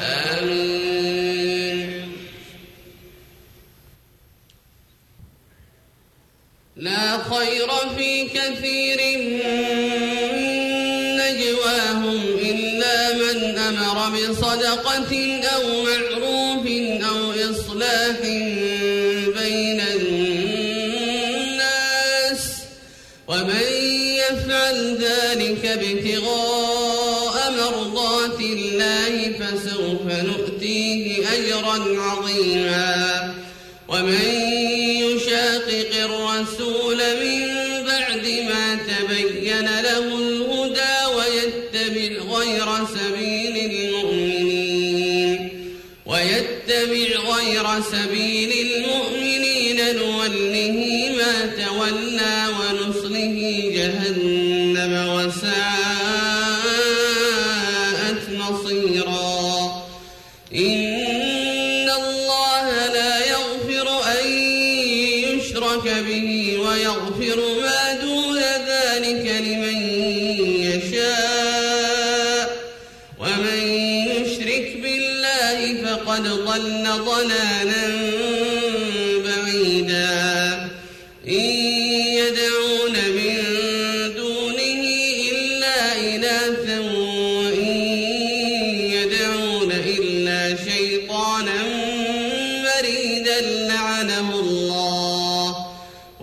آمين. لا خير في كثير نجواهم إلا من أمر بصدقة أو معروف أو إصلاح بين الناس ومن يفعل ذلك ابتغاء الله فسوف نؤتيه أجرا عظيما. ومن يشاقق الرسول من بعد ما تبين له الهدى ويتبع غير سبيل المؤمنين ويتبع غير سبيل المؤمنين نوله ما تولى ونصله جهنم. يشرك به ويغفر ما دون ذلك لمن يشاء. ومن يشرك بالله فقد ضل ضلالا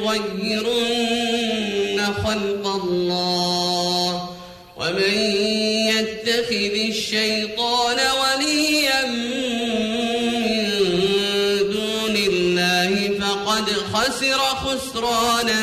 فليغيرن خلق الله ومن يتخذ الشيطان وليا من دون الله فقد خسر خسرانا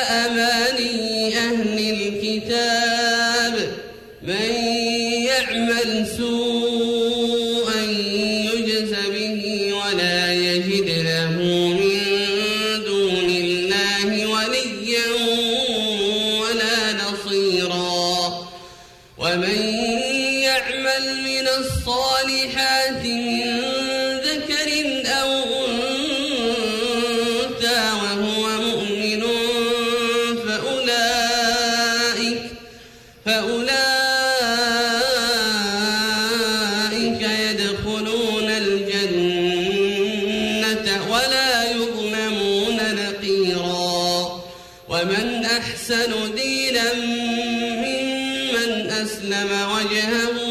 الصالحات من ذكر أو أنثى وهو مؤمن فأولئك فأولئك يدخلون الجنة ولا يظلمون نقيرا. ومن أحسن دينا ممن أسلم وجهه